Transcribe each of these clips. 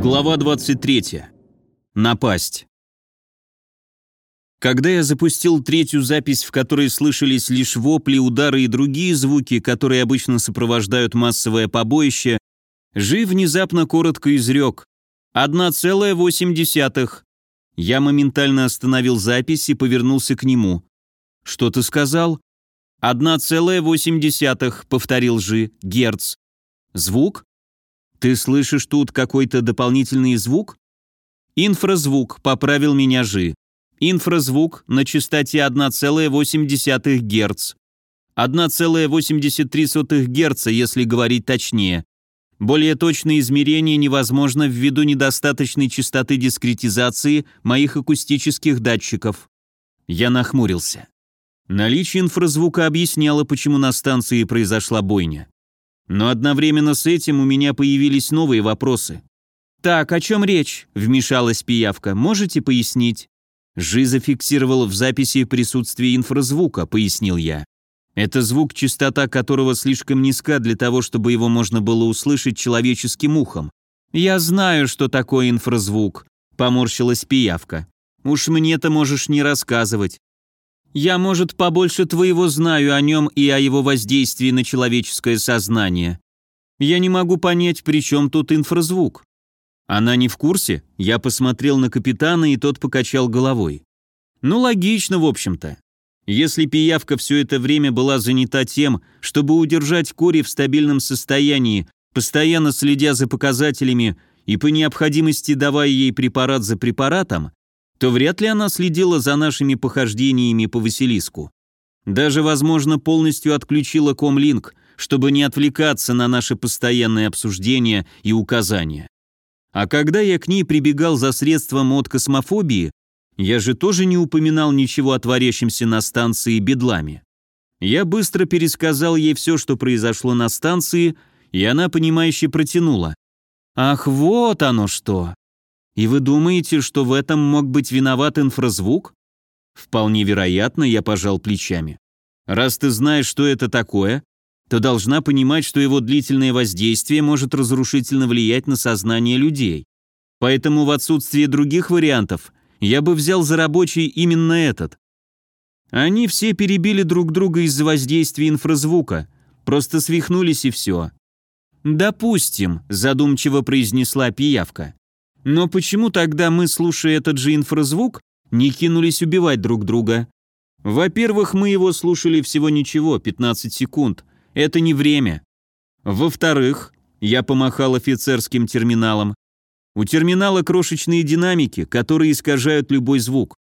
Глава 23. Напасть. Когда я запустил третью запись, в которой слышались лишь вопли, удары и другие звуки, которые обычно сопровождают массовое побоище, Жи внезапно коротко изрек «1,8». Я моментально остановил запись и повернулся к нему. «Что ты сказал?» «1,8», — повторил Жи, — «герц». «Звук?» «Ты слышишь тут какой-то дополнительный звук?» «Инфразвук», — поправил меня Жи. «Инфразвук на частоте 1,8 Гц. 1,83 Гц, если говорить точнее. Более точные измерения невозможно ввиду недостаточной частоты дискретизации моих акустических датчиков». Я нахмурился. Наличие инфразвука объясняло, почему на станции произошла бойня. Но одновременно с этим у меня появились новые вопросы. «Так, о чем речь?» – вмешалась пиявка. «Можете пояснить?» «Жи зафиксировал в записи присутствие инфразвука», – пояснил я. «Это звук, частота которого слишком низка для того, чтобы его можно было услышать человеческим ухом». «Я знаю, что такое инфразвук», – поморщилась пиявка. «Уж мне-то можешь не рассказывать. Я, может, побольше твоего знаю о нем и о его воздействии на человеческое сознание. Я не могу понять, при чем тут инфразвук. Она не в курсе? Я посмотрел на капитана, и тот покачал головой. Ну, логично, в общем-то. Если пиявка все это время была занята тем, чтобы удержать Кори в стабильном состоянии, постоянно следя за показателями и по необходимости давая ей препарат за препаратом, то вряд ли она следила за нашими похождениями по Василиску. Даже, возможно, полностью отключила комлинк, чтобы не отвлекаться на наши постоянные обсуждения и указания. А когда я к ней прибегал за средством от космофобии, я же тоже не упоминал ничего о творящемся на станции бедлами. Я быстро пересказал ей все, что произошло на станции, и она, понимающе протянула. «Ах, вот оно что! И вы думаете, что в этом мог быть виноват инфразвук? Вполне вероятно, я пожал плечами. Раз ты знаешь, что это такое, то должна понимать, что его длительное воздействие может разрушительно влиять на сознание людей. Поэтому в отсутствие других вариантов я бы взял за рабочий именно этот. Они все перебили друг друга из-за воздействия инфразвука, просто свихнулись и все. «Допустим», – задумчиво произнесла пиявка. Но почему тогда мы, слушая этот же инфразвук, не кинулись убивать друг друга? Во-первых, мы его слушали всего ничего, 15 секунд. Это не время. Во-вторых, я помахал офицерским терминалом. У терминала крошечные динамики, которые искажают любой звук.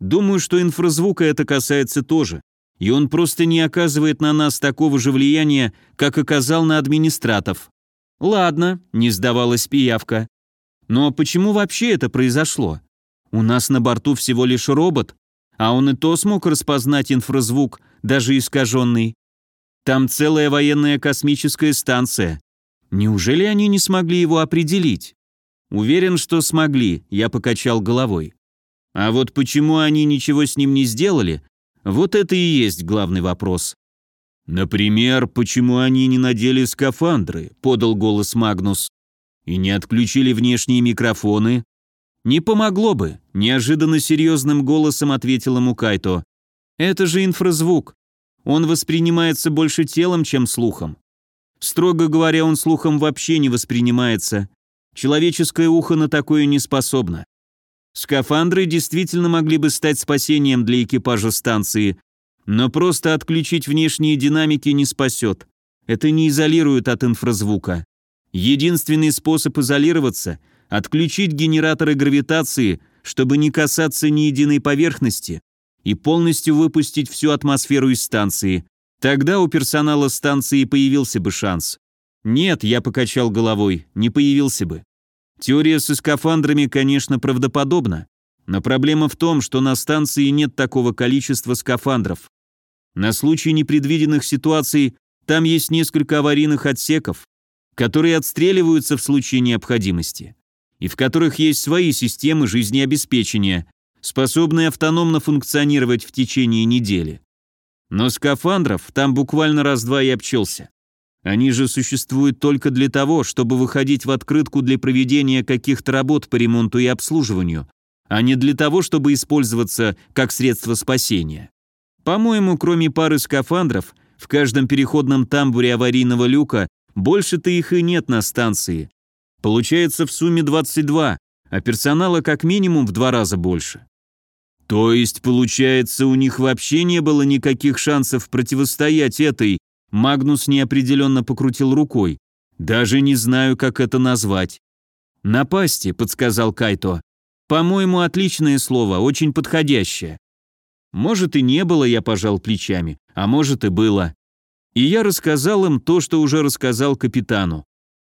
Думаю, что инфразвука это касается тоже. И он просто не оказывает на нас такого же влияния, как оказал на администратов. Ладно, не сдавалась пиявка. Но почему вообще это произошло? У нас на борту всего лишь робот, а он и то смог распознать инфразвук, даже искаженный. Там целая военная космическая станция. Неужели они не смогли его определить? Уверен, что смогли, я покачал головой. А вот почему они ничего с ним не сделали, вот это и есть главный вопрос. «Например, почему они не надели скафандры?» – подал голос Магнус. И не отключили внешние микрофоны? Не помогло бы, неожиданно серьезным голосом ответила Мукайто. Это же инфразвук. Он воспринимается больше телом, чем слухом. Строго говоря, он слухом вообще не воспринимается. Человеческое ухо на такое не способно. Скафандры действительно могли бы стать спасением для экипажа станции, но просто отключить внешние динамики не спасет. Это не изолирует от инфразвука. Единственный способ изолироваться – отключить генераторы гравитации, чтобы не касаться ни единой поверхности, и полностью выпустить всю атмосферу из станции. Тогда у персонала станции появился бы шанс. Нет, я покачал головой, не появился бы. Теория со скафандрами, конечно, правдоподобна, но проблема в том, что на станции нет такого количества скафандров. На случай непредвиденных ситуаций там есть несколько аварийных отсеков, которые отстреливаются в случае необходимости, и в которых есть свои системы жизнеобеспечения. способные автономно функционировать в течение недели. Но скафандров там буквально раз-два и обчелся. Они же существуют только для того, чтобы выходить в открытку для проведения каких-то работ по ремонту и обслуживанию, а не для того, чтобы использоваться как средство спасения. По-моему, кроме пары скафандров, в каждом переходном тамбуре аварийного люка больше-то их и нет на станции. Получается в сумме 22, а персонала как минимум в два раза больше. То есть, получается, у них вообще не было никаких шансов противостоять этой... Магнус неопределенно покрутил рукой. Даже не знаю, как это назвать. «Напасти», — подсказал Кайто. «По-моему, отличное слово, очень подходящее». Может и не было, я пожал плечами, а может и было. И я рассказал им то, что уже рассказал капитану.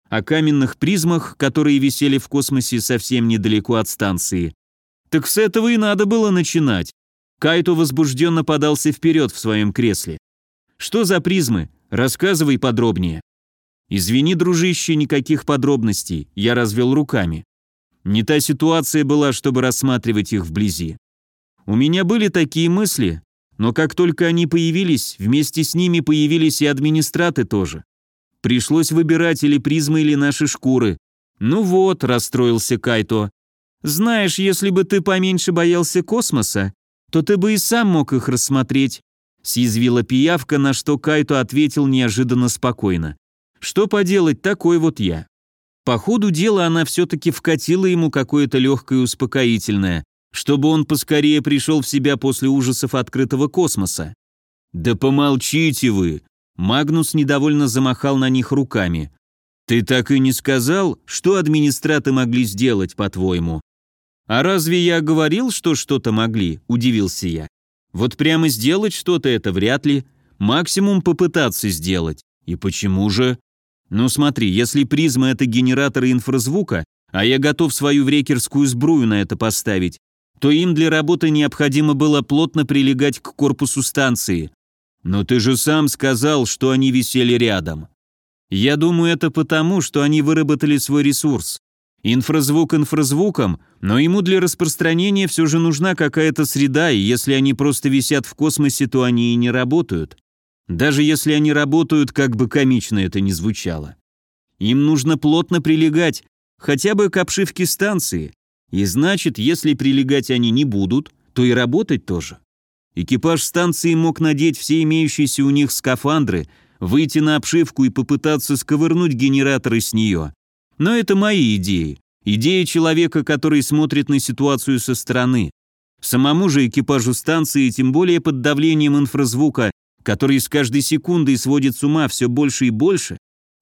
О каменных призмах, которые висели в космосе совсем недалеко от станции. Так с этого и надо было начинать. Кайто возбужденно подался вперед в своем кресле. «Что за призмы? Рассказывай подробнее». «Извини, дружище, никаких подробностей», я развел руками. Не та ситуация была, чтобы рассматривать их вблизи. У меня были такие мысли, но как только они появились, вместе с ними появились и администраты тоже. Пришлось выбирать или призмы, или наши шкуры. Ну вот, расстроился Кайто, знаешь, если бы ты поменьше боялся космоса, то ты бы и сам мог их рассмотреть», съязвила пиявка, на что Кайто ответил неожиданно спокойно. «Что поделать, такой вот я». По ходу дела она все-таки вкатила ему какое-то легкое успокоительное, чтобы он поскорее пришел в себя после ужасов открытого космоса. «Да помолчите вы!» Магнус недовольно замахал на них руками. «Ты так и не сказал, что администраты могли сделать, по-твоему?» «А разве я говорил, что что-то могли?» – удивился я. «Вот прямо сделать что-то это вряд ли. Максимум попытаться сделать. И почему же?» «Ну смотри, если призма – это генераторы инфразвука, а я готов свою врекерскую сбрую на это поставить, то им для работы необходимо было плотно прилегать к корпусу станции. Но ты же сам сказал, что они висели рядом. Я думаю, это потому, что они выработали свой ресурс. Инфразвук инфразвуком, но ему для распространения все же нужна какая-то среда, и если они просто висят в космосе, то они и не работают. Даже если они работают, как бы комично это ни звучало. Им нужно плотно прилегать, хотя бы к обшивке станции. И значит, если прилегать они не будут, то и работать тоже. Экипаж станции мог надеть все имеющиеся у них скафандры, выйти на обшивку и попытаться сковырнуть генераторы с нее. Но это мои идеи. Идеи человека, который смотрит на ситуацию со стороны. Самому же экипажу станции, тем более под давлением инфразвука, который с каждой секундой сводит с ума все больше и больше,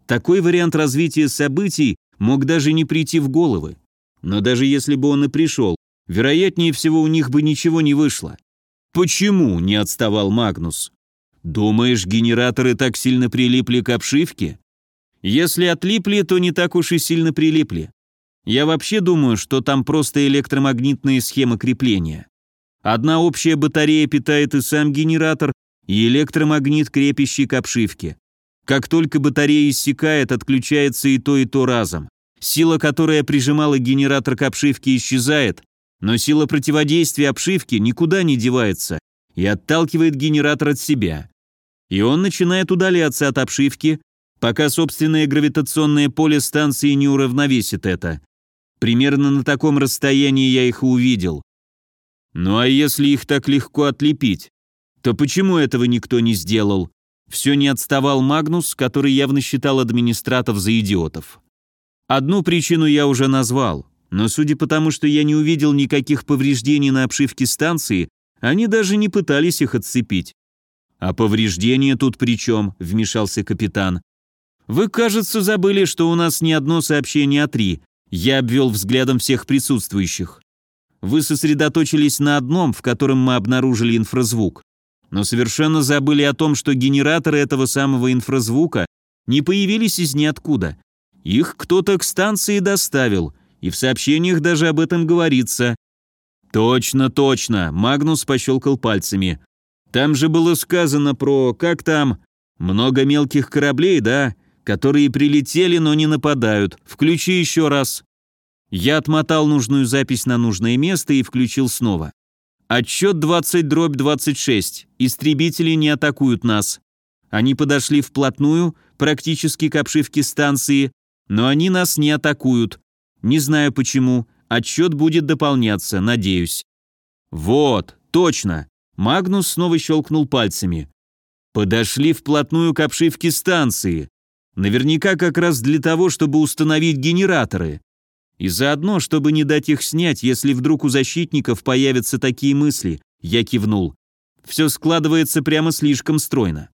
такой вариант развития событий мог даже не прийти в головы. Но даже если бы он и пришел, вероятнее всего у них бы ничего не вышло. «Почему?» – не отставал Магнус. «Думаешь, генераторы так сильно прилипли к обшивке?» Если отлипли, то не так уж и сильно прилипли. Я вообще думаю, что там просто электромагнитные схемы крепления. Одна общая батарея питает и сам генератор, и электромагнит, крепящий к обшивке. Как только батарея иссякает, отключается и то, и то разом. Сила, которая прижимала генератор к обшивке, исчезает, но сила противодействия обшивки никуда не девается и отталкивает генератор от себя. И он начинает удаляться от обшивки, пока собственное гравитационное поле станции не уравновесит это. Примерно на таком расстоянии я их увидел. Ну а если их так легко отлепить, то почему этого никто не сделал? Все не отставал Магнус, который явно считал администратов за идиотов. Одну причину я уже назвал, но судя по тому, что я не увидел никаких повреждений на обшивке станции, они даже не пытались их отцепить. «А повреждения тут при чем?» – вмешался капитан. «Вы, кажется, забыли, что у нас не одно сообщение, а три». Я обвел взглядом всех присутствующих. Вы сосредоточились на одном, в котором мы обнаружили инфразвук. Но совершенно забыли о том, что генераторы этого самого инфразвука не появились из ниоткуда. Их кто-то к станции доставил, и в сообщениях даже об этом говорится. «Точно, точно», — Магнус пощелкал пальцами. «Там же было сказано про... как там? Много мелких кораблей, да? Которые прилетели, но не нападают. Включи еще раз». Я отмотал нужную запись на нужное место и включил снова. Отчет 20 дробь 26. Истребители не атакуют нас. Они подошли вплотную, практически к обшивке станции, но они нас не атакуют. Не знаю почему. Отчет будет дополняться, надеюсь. Вот, точно. Магнус снова щелкнул пальцами. Подошли вплотную к обшивке станции. Наверняка как раз для того, чтобы установить генераторы. И заодно, чтобы не дать их снять, если вдруг у защитников появятся такие мысли, я кивнул. Все складывается прямо слишком стройно.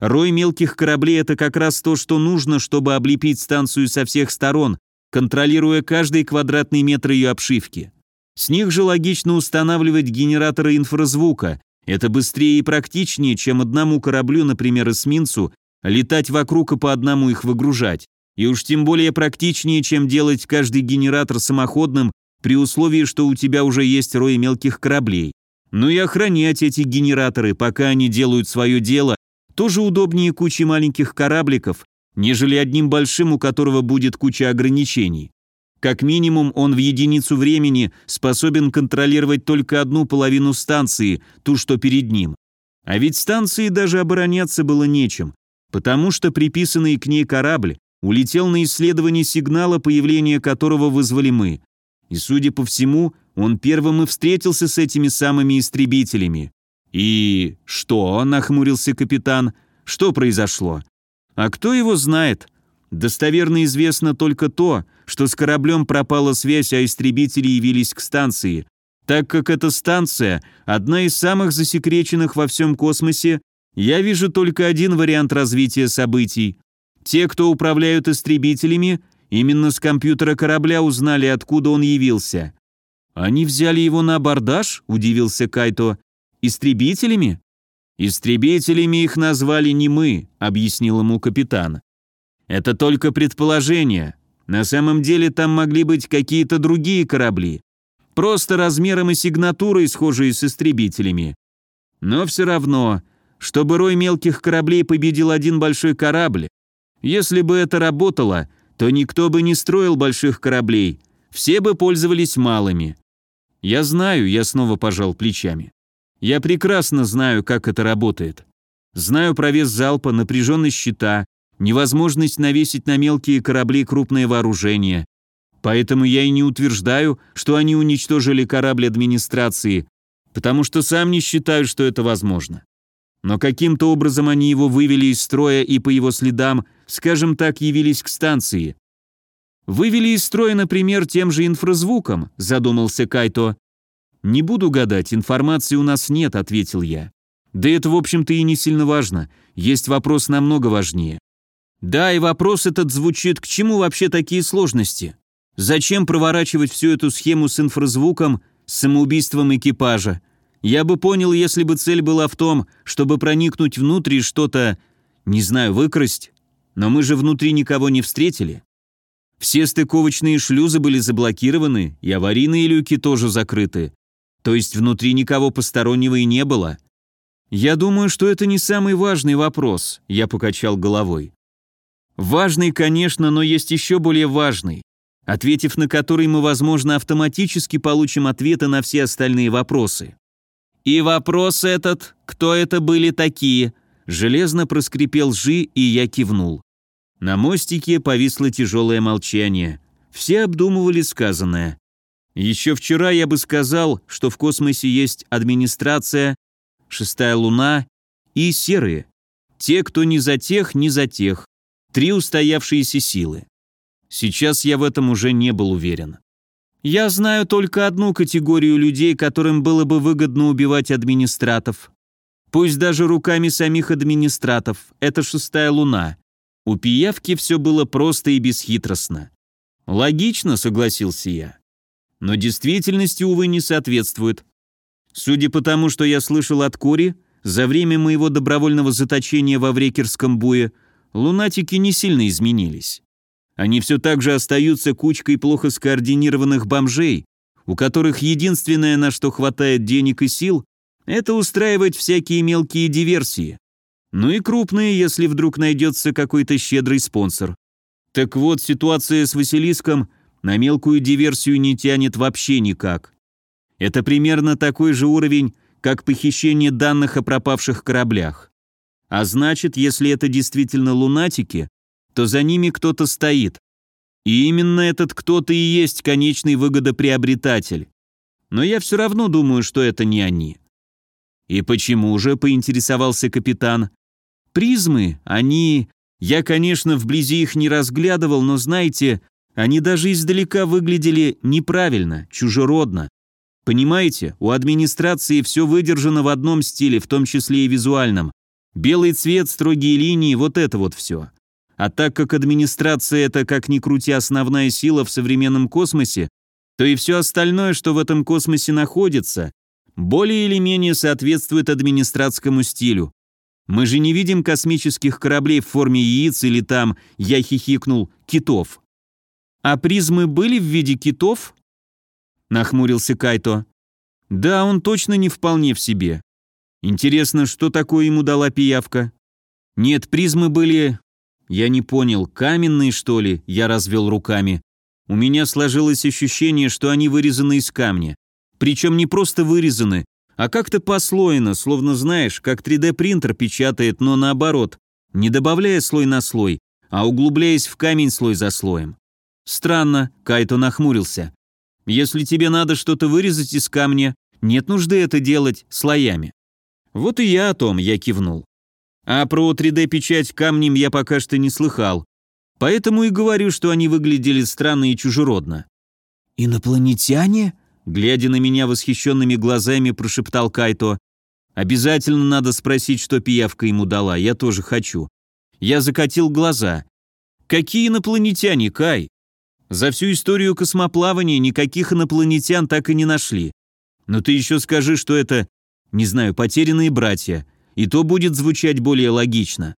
Рой мелких кораблей – это как раз то, что нужно, чтобы облепить станцию со всех сторон, контролируя каждый квадратный метр ее обшивки. С них же логично устанавливать генераторы инфразвука. Это быстрее и практичнее, чем одному кораблю, например, эсминцу, летать вокруг и по одному их выгружать. И уж тем более практичнее, чем делать каждый генератор самоходным при условии, что у тебя уже есть рой мелких кораблей. Ну и охранять эти генераторы, пока они делают свое дело, тоже удобнее кучи маленьких корабликов, нежели одним большим, у которого будет куча ограничений. Как минимум, он в единицу времени способен контролировать только одну половину станции, ту, что перед ним. А ведь станции даже обороняться было нечем, потому что приписанный к ней корабль улетел на исследование сигнала, появления которого вызвали мы. И, судя по всему, он первым и встретился с этими самыми истребителями. «И что?» – нахмурился капитан. «Что произошло?» «А кто его знает?» Достоверно известно только то, что с кораблем пропала связь, а истребители явились к станции. Так как эта станция – одна из самых засекреченных во всем космосе, я вижу только один вариант развития событий. Те, кто управляют истребителями, именно с компьютера корабля узнали, откуда он явился. «Они взяли его на абордаж?» – удивился Кайто. Истребителями? Истребителями их назвали не мы, объяснил ему капитан. Это только предположение. На самом деле там могли быть какие-то другие корабли. Просто размером и сигнатурой схожие с истребителями. Но все равно, чтобы рой мелких кораблей победил один большой корабль, если бы это работало, то никто бы не строил больших кораблей, все бы пользовались малыми. Я знаю, я снова пожал плечами. Я прекрасно знаю, как это работает. Знаю про вес залпа, напряженность щита, невозможность навесить на мелкие корабли крупное вооружение. Поэтому я и не утверждаю, что они уничтожили корабль администрации, потому что сам не считаю, что это возможно. Но каким-то образом они его вывели из строя и по его следам, скажем так, явились к станции. Вывели из строя, например, тем же инфразвуком, задумался Кайто. «Не буду гадать, информации у нас нет», — ответил я. «Да это, в общем-то, и не сильно важно. Есть вопрос намного важнее». «Да, и вопрос этот звучит, к чему вообще такие сложности? Зачем проворачивать всю эту схему с инфразвуком, с самоубийством экипажа? Я бы понял, если бы цель была в том, чтобы проникнуть внутрь и что-то, не знаю, выкрасть. Но мы же внутри никого не встретили. Все стыковочные шлюзы были заблокированы, и аварийные люки тоже закрыты. То есть внутри никого постороннего и не было? Я думаю, что это не самый важный вопрос, я покачал головой. Важный, конечно, но есть еще более важный, ответив на который мы, возможно, автоматически получим ответы на все остальные вопросы. И вопрос этот, кто это были такие, железно проскрипел Жи, и я кивнул. На мостике повисло тяжелое молчание. Все обдумывали сказанное. Еще вчера я бы сказал, что в космосе есть администрация, шестая луна и серые. Те, кто не за тех, не за тех. Три устоявшиеся силы. Сейчас я в этом уже не был уверен. Я знаю только одну категорию людей, которым было бы выгодно убивать администратов. Пусть даже руками самих администратов. Это шестая луна. У пиявки все было просто и бесхитростно. Логично, согласился я но действительности, увы, не соответствует. Судя по тому, что я слышал от Кори, за время моего добровольного заточения во Врекерском буе лунатики не сильно изменились. Они все так же остаются кучкой плохо скоординированных бомжей, у которых единственное, на что хватает денег и сил, это устраивать всякие мелкие диверсии. Ну и крупные, если вдруг найдется какой-то щедрый спонсор. Так вот, ситуация с Василиском на мелкую диверсию не тянет вообще никак. Это примерно такой же уровень, как похищение данных о пропавших кораблях. А значит, если это действительно лунатики, то за ними кто-то стоит. И именно этот кто-то и есть конечный выгодоприобретатель. Но я все равно думаю, что это не они. «И почему же?» – поинтересовался капитан. «Призмы, они... Я, конечно, вблизи их не разглядывал, но, знаете, они даже издалека выглядели неправильно, чужеродно. Понимаете, у администрации все выдержано в одном стиле, в том числе и визуальном. Белый цвет, строгие линии, вот это вот все. А так как администрация это, как ни крути, основная сила в современном космосе, то и все остальное, что в этом космосе находится, более или менее соответствует администратскому стилю. Мы же не видим космических кораблей в форме яиц или там, я хихикнул, китов. А призмы были в виде китов? Нахмурился Кайто. Да, он точно не вполне в себе. Интересно, что такое ему дала пиявка? Нет, призмы были... Я не понял, каменные, что ли? Я развел руками. У меня сложилось ощущение, что они вырезаны из камня. Причем не просто вырезаны, а как-то послоено, словно знаешь, как 3D-принтер печатает, но наоборот, не добавляя слой на слой, а углубляясь в камень слой за слоем. Странно, Кайто нахмурился. Если тебе надо что-то вырезать из камня, нет нужды это делать слоями. Вот и я о том, я кивнул. А про 3D-печать камнем я пока что не слыхал. Поэтому и говорю, что они выглядели странно и чужеродно. «Инопланетяне?» Глядя на меня восхищенными глазами, прошептал Кайто. «Обязательно надо спросить, что пиявка ему дала, я тоже хочу». Я закатил глаза. «Какие инопланетяне, Кай?» За всю историю космоплавания никаких инопланетян так и не нашли. Но ты еще скажи, что это, не знаю, потерянные братья, и то будет звучать более логично.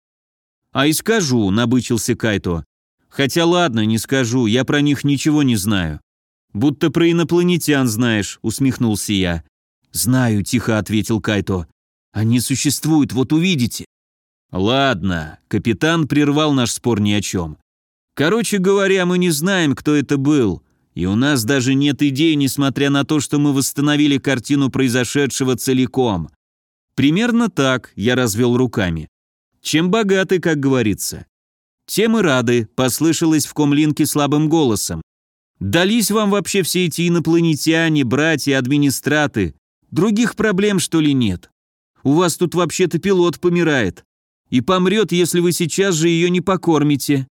А и скажу, набычился Кайто. Хотя ладно, не скажу, я про них ничего не знаю. «Будто про инопланетян знаешь», — усмехнулся я. «Знаю», — тихо ответил Кайто. «Они существуют, вот увидите». «Ладно», — капитан прервал наш спор ни о чем. «Короче говоря, мы не знаем, кто это был, и у нас даже нет идей, несмотря на то, что мы восстановили картину произошедшего целиком. Примерно так я развел руками. Чем богаты, как говорится. Тем и рады, послышалось в комлинке слабым голосом. Дались вам вообще все эти инопланетяне, братья, администраты? Других проблем, что ли, нет? У вас тут вообще-то пилот помирает. И помрет, если вы сейчас же ее не покормите.